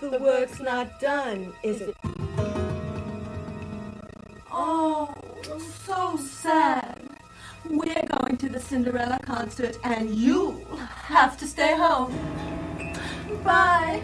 the work's not done, is it? Oh, so sad. We're going to the Cinderella concert and you'll have to stay home. Bye.